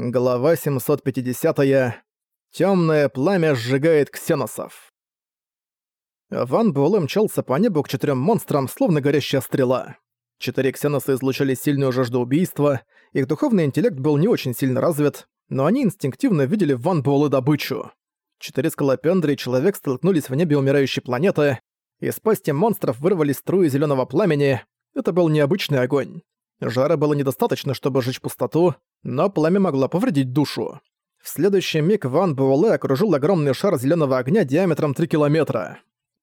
Глава 750. -я. Тёмное пламя сжигает ксеносов. Ван Буэлэ мчался по небу к четырем монстрам, словно горящая стрела. Четыре ксеноса излучали сильную жажду убийства, их духовный интеллект был не очень сильно развит, но они инстинктивно видели в Ван Буэлэ добычу. Четыре скалопендры и человек столкнулись в небе умирающей планеты, из пасти монстров вырвались струи зеленого пламени. Это был необычный огонь. Жара было недостаточно, чтобы сжечь пустоту, но пламя могло повредить душу. В следующий миг Ван Буэлэ окружил огромный шар зеленого огня диаметром 3 километра.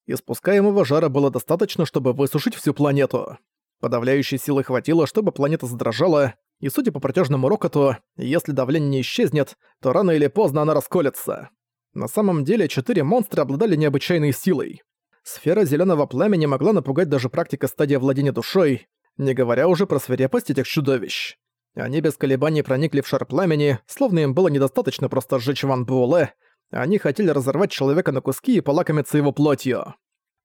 Испускаемого жара было достаточно, чтобы высушить всю планету. Подавляющей силы хватило, чтобы планета задрожала, и судя по протяжному рокоту, если давление не исчезнет, то рано или поздно она расколется. На самом деле, четыре монстра обладали необычайной силой. Сфера зеленого пламени могла напугать даже практика стадии владения душой, не говоря уже про свирепость этих чудовищ. Они без колебаний проникли в шар пламени, словно им было недостаточно просто сжечь Ван Буэлэ, они хотели разорвать человека на куски и полакомиться его плотью.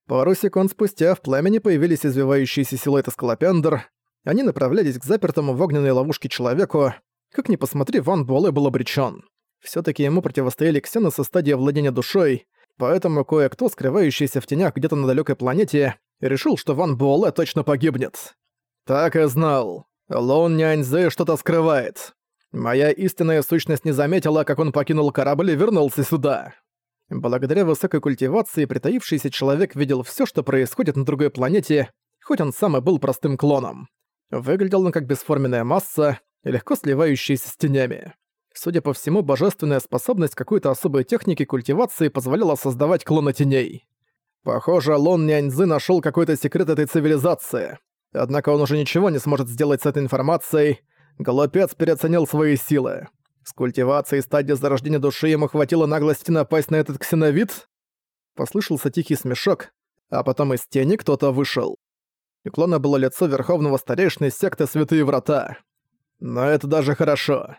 Пару секунд спустя в пламени появились извивающиеся силуэты скалопендр. Они направлялись к запертому в огненной ловушке человеку. Как ни посмотри, Ван Буэлэ был обречён. Всё-таки ему противостояли ксены со стадии владения душой, поэтому кое-кто, скрывающийся в тенях где-то на далёкой планете, решил, что Ван Буэлэ точно погибнет. «Так и знал. Лун Няньзы что-то скрывает. Моя истинная сущность не заметила, как он покинул корабль и вернулся сюда». Благодаря высокой культивации притаившийся человек видел всё, что происходит на другой планете, хоть он сам и был простым клоном. Выглядел он как бесформенная масса, легко сливающаяся с тенями. Судя по всему, божественная способность какой-то особой техники культивации позволяла создавать клона теней. Похоже, Лон Няньзы нашёл какой-то секрет этой цивилизации. Однако он уже ничего не сможет сделать с этой информацией. Глупец переоценил свои силы. С культивацией стадии зарождения души ему хватило наглости напасть на этот ксеновид? Послышался тихий смешок, а потом из тени кто-то вышел. У клона было лицо верховного старейшины секты Святые Врата. Но это даже хорошо.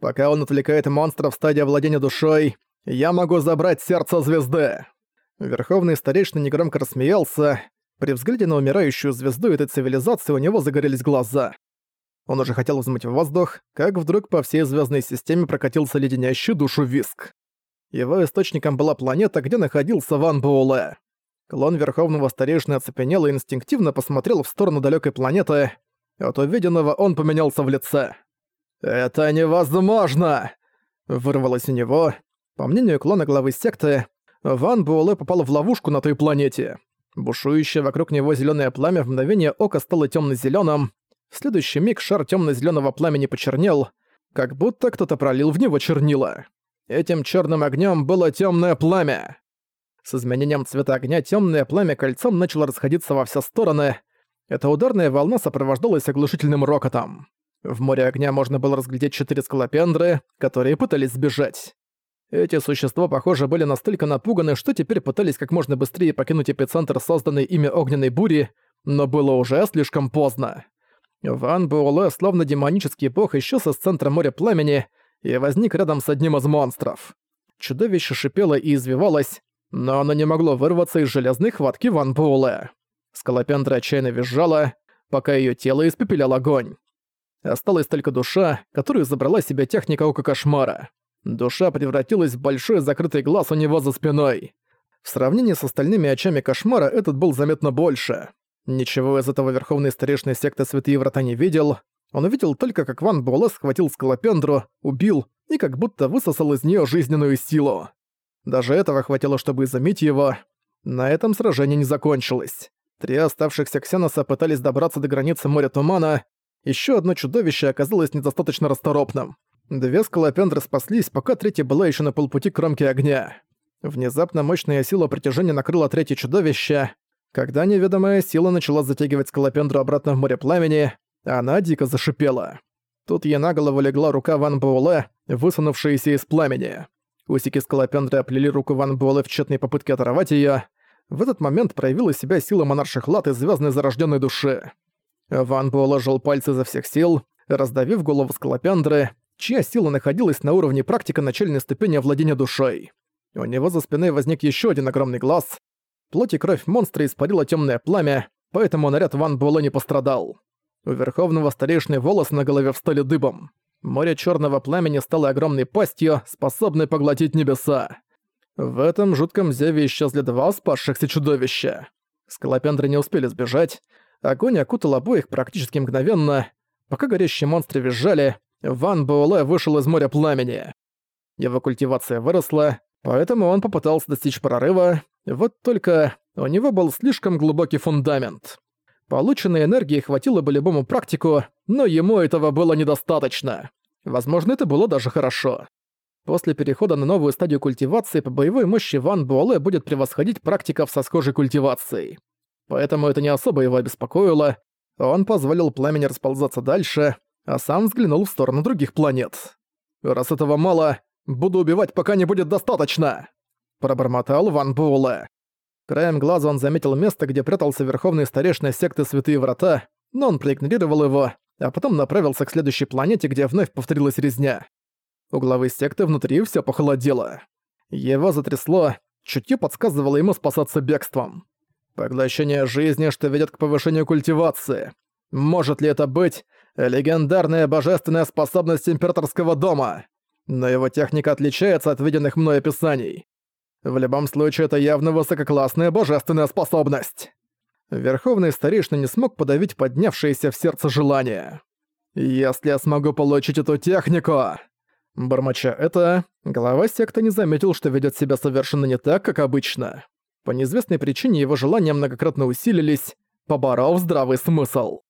Пока он отвлекает монстров в стадии владения душой, я могу забрать сердце звезды. Верховный старейшина негромко рассмеялся, при взгляде на умирающую звезду этой цивилизации у него загорелись глаза. Он уже хотел взмыть в воздух, как вдруг по всей звездной системе прокатился леденящий душу виск. Его источником была планета, где находился Ван Буэлэ. Клон Верховного Старейшины оцепенел и инстинктивно посмотрел в сторону далекой планеты. От увиденного он поменялся в лице. «Это невозможно!» Вырвалось у него. По мнению клона главы секты, Ван Буэлэ попал в ловушку на той планете. Бушующее вокруг него зеленое пламя в мгновение ока стало темно-зеленым. В следующий миг шар темно-зеленого пламени почернел, как будто кто-то пролил в него чернила. Этим черным огнем было темное пламя. С изменением цвета огня темное пламя кольцом начало расходиться во все стороны. Эта ударная волна сопровождалась оглушительным рокотом. В море огня можно было разглядеть четыре скалопендры, которые пытались сбежать. Эти существа, похоже, были настолько напуганы, что теперь пытались как можно быстрее покинуть эпицентр созданной ими огненной бури, но было уже слишком поздно. Ван Буэлэ, словно демонический бог, исчез из центра моря пламени и возник рядом с одним из монстров. Чудовище шипело и извивалось, но оно не могло вырваться из железной хватки Ван Буэлэ. Скалопендра отчаянно визжала, пока ее тело испепелял огонь. Осталась только душа, которую забрала себе техника Ока Кошмара. Душа превратилась в большой закрытый глаз у него за спиной. В сравнении с остальными очами кошмара этот был заметно больше. Ничего из этого верховный старейшины секты Святые Врата не видел. Он увидел только, как Ван Буэлэ схватил скалопендру, убил и как будто высосал из нее жизненную силу. Даже этого хватило, чтобы изумить его. На этом сражение не закончилось. Три оставшихся ксеноса пытались добраться до границы моря тумана. Еще одно чудовище оказалось недостаточно расторопным. Две скалопендры спаслись, пока третья была еще на полпути к кромке огня. Внезапно мощная сила притяжения накрыла третье чудовище. Когда неведомая сила начала затягивать скалопендру обратно в море пламени, она дико зашипела. Тут ей на голову легла рука Ван Буэлэ, высунувшаяся из пламени. Усики скалопендры оплели руку Ван Буэлэ в тщетной попытке оторвать её. В этот момент проявила себя сила монарших лад и звездной зарожденной души. Ван Буэлэ жал пальцы изо всех сил, раздавив голову скалопендры, чья сила находилась на уровне практика начальной ступени овладения душой. У него за спиной возник еще один огромный глаз. Плоть и кровь монстра испарила темное пламя, поэтому наряд Ван Буэлэ не пострадал. У Верховного старейшины волосы на голове встали дыбом. Море черного пламени стало огромной пастью, способной поглотить небеса. В этом жутком зеве исчезли два спасшихся чудовища. Скалопендры не успели сбежать, огонь окутал обоих практически мгновенно. Пока горящие монстры визжали, Ван Буэлэ вышел из моря пламени. Его культивация выросла, поэтому он попытался достичь прорыва, вот только у него был слишком глубокий фундамент. Полученной энергии хватило бы любому практику, но ему этого было недостаточно. Возможно, это было даже хорошо. После перехода на новую стадию культивации по боевой мощи Ван Буэлэ будет превосходить практиков со схожей культивацией. Поэтому это не особо его обеспокоило. Он позволил пламени расползаться дальше, а сам взглянул в сторону других планет. «Раз этого мало, буду убивать, пока не будет достаточно!» Пробормотал Ван Буэлэ. Краем глаза он заметил место, где прятался верховный старейшина секты Святые Врата, но он проигнорировал его, а потом направился к следующей планете, где вновь повторилась резня. У главы секты внутри все похолодело. Его затрясло, чутье подсказывало ему спасаться бегством. Поглощение жизни, что ведет к повышению культивации. Может ли это быть легендарная божественная способность императорского дома? Но его техника отличается от виденных мной описаний. В любом случае, это явно высококлассная божественная способность. Верховный старейшина не смог подавить поднявшееся в сердце желание. «Если я смогу получить эту технику...» Бормоча это, глава секты не заметил, что ведет себя совершенно не так, как обычно. По неизвестной причине его желания многократно усилились, поборов здравый смысл.